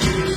you.